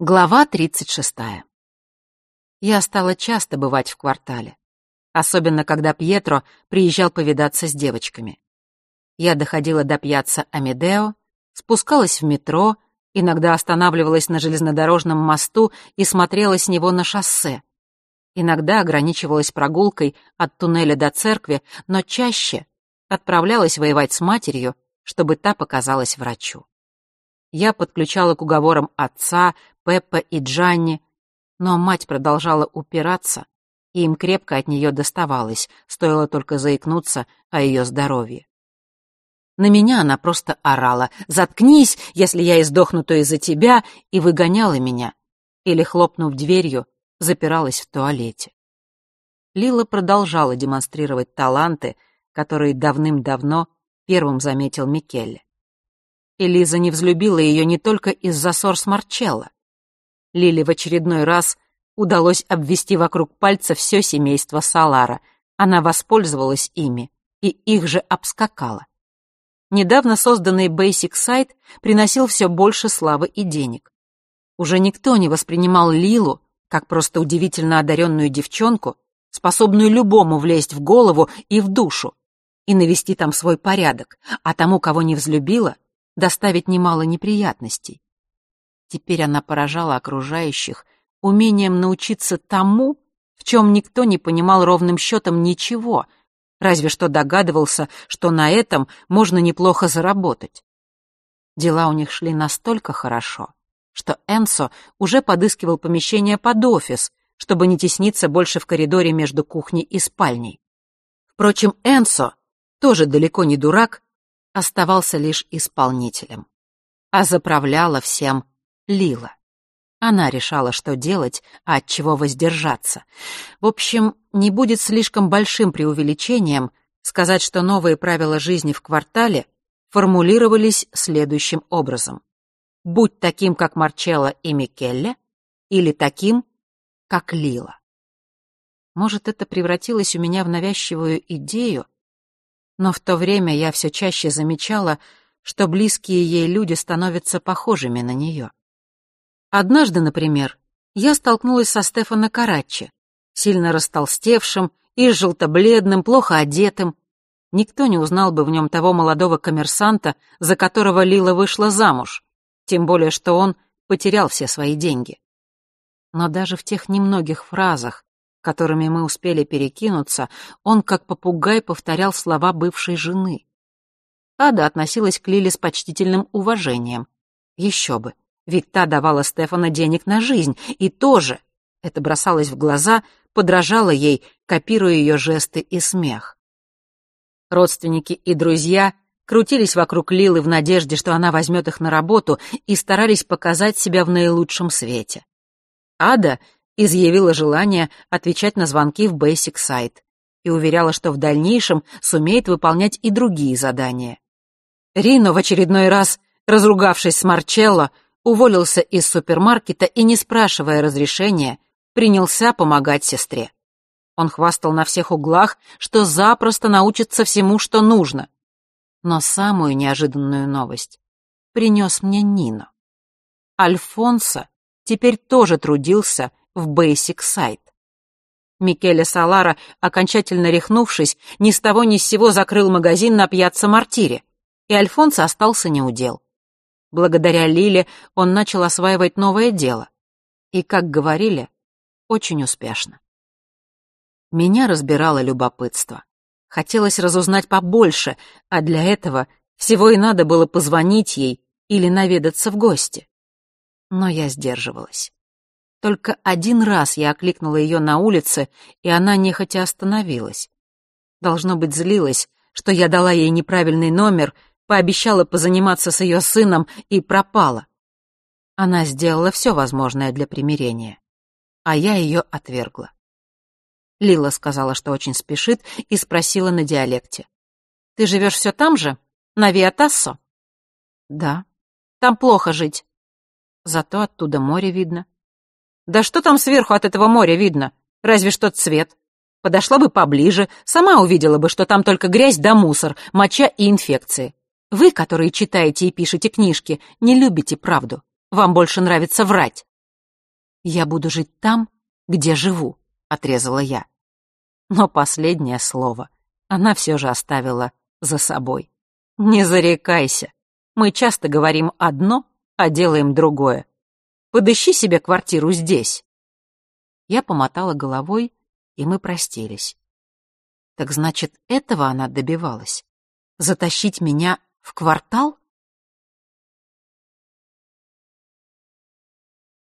Глава 36. Я стала часто бывать в квартале, особенно когда Пьетро приезжал повидаться с девочками. Я доходила до пьяца Амедео, спускалась в метро, иногда останавливалась на железнодорожном мосту и смотрела с него на шоссе. Иногда ограничивалась прогулкой от туннеля до церкви, но чаще отправлялась воевать с матерью, чтобы та показалась врачу. Я подключала к уговорам отца, Пеппа и Джанни, но мать продолжала упираться, и им крепко от нее доставалось, стоило только заикнуться о ее здоровье. На меня она просто орала «Заткнись, если я издохну, то из-за тебя!» и выгоняла меня. Или, хлопнув дверью, запиралась в туалете. Лила продолжала демонстрировать таланты, которые давным-давно первым заметил Микелле. Элиза не взлюбила ее не только из-за ссор с Марчелло. Лили в очередной раз удалось обвести вокруг пальца все семейство Салара. Она воспользовалась ими и их же обскакала. Недавно созданный Basic Site приносил все больше славы и денег. Уже никто не воспринимал Лилу как просто удивительно одаренную девчонку, способную любому влезть в голову и в душу и навести там свой порядок, а тому, кого не взлюбила, доставить немало неприятностей. Теперь она поражала окружающих умением научиться тому, в чем никто не понимал ровным счетом ничего, разве что догадывался, что на этом можно неплохо заработать. Дела у них шли настолько хорошо, что Энсо уже подыскивал помещение под офис, чтобы не тесниться больше в коридоре между кухней и спальней. Впрочем, Энсо, тоже далеко не дурак, оставался лишь исполнителем. А заправляла всем Лила. Она решала, что делать, а от чего воздержаться. В общем, не будет слишком большим преувеличением сказать, что новые правила жизни в квартале формулировались следующим образом. Будь таким, как Марчелло и Микелле, или таким, как Лила. Может, это превратилось у меня в навязчивую идею, но в то время я все чаще замечала, что близкие ей люди становятся похожими на нее. Однажды, например, я столкнулась со Стефано Караччи, сильно растолстевшим и желто-бледным, плохо одетым. Никто не узнал бы в нем того молодого коммерсанта, за которого Лила вышла замуж, тем более что он потерял все свои деньги. Но даже в тех немногих фразах, которыми мы успели перекинуться, он как попугай повторял слова бывшей жены. Ада относилась к Лиле с почтительным уважением. Еще бы, ведь та давала Стефана денег на жизнь, и тоже, это бросалось в глаза, подражала ей, копируя ее жесты и смех. Родственники и друзья крутились вокруг Лилы в надежде, что она возьмет их на работу, и старались показать себя в наилучшем свете. Ада изъявила желание отвечать на звонки в Basic Site и уверяла, что в дальнейшем сумеет выполнять и другие задания. Рино в очередной раз, разругавшись с Марчелло, уволился из супермаркета и, не спрашивая разрешения, принялся помогать сестре. Он хвастал на всех углах, что запросто научится всему, что нужно. Но самую неожиданную новость принес мне Нино. Альфонсо теперь тоже трудился в Basic Site. Микеле Салара, окончательно рехнувшись, ни с того ни с сего закрыл магазин на пьяцца Мартире, и Альфонсо остался неудел. Благодаря Лиле он начал осваивать новое дело. И, как говорили, очень успешно. Меня разбирало любопытство. Хотелось разузнать побольше, а для этого всего и надо было позвонить ей или наведаться в гости. Но я сдерживалась. Только один раз я окликнула ее на улице, и она нехотя остановилась. Должно быть, злилась, что я дала ей неправильный номер — пообещала позаниматься с ее сыном и пропала. Она сделала все возможное для примирения, а я ее отвергла. Лила сказала, что очень спешит, и спросила на диалекте. «Ты живешь все там же? На Виатассо?» «Да. Там плохо жить. Зато оттуда море видно». «Да что там сверху от этого моря видно? Разве что цвет. Подошла бы поближе, сама увидела бы, что там только грязь да мусор, моча и инфекции. Вы, которые читаете и пишете книжки, не любите правду. Вам больше нравится врать. Я буду жить там, где живу, отрезала я. Но последнее слово она все же оставила за собой. Не зарекайся. Мы часто говорим одно, а делаем другое. Подыщи себе квартиру здесь. Я помотала головой, и мы простились. Так значит, этого она добивалась? Затащить меня в квартал?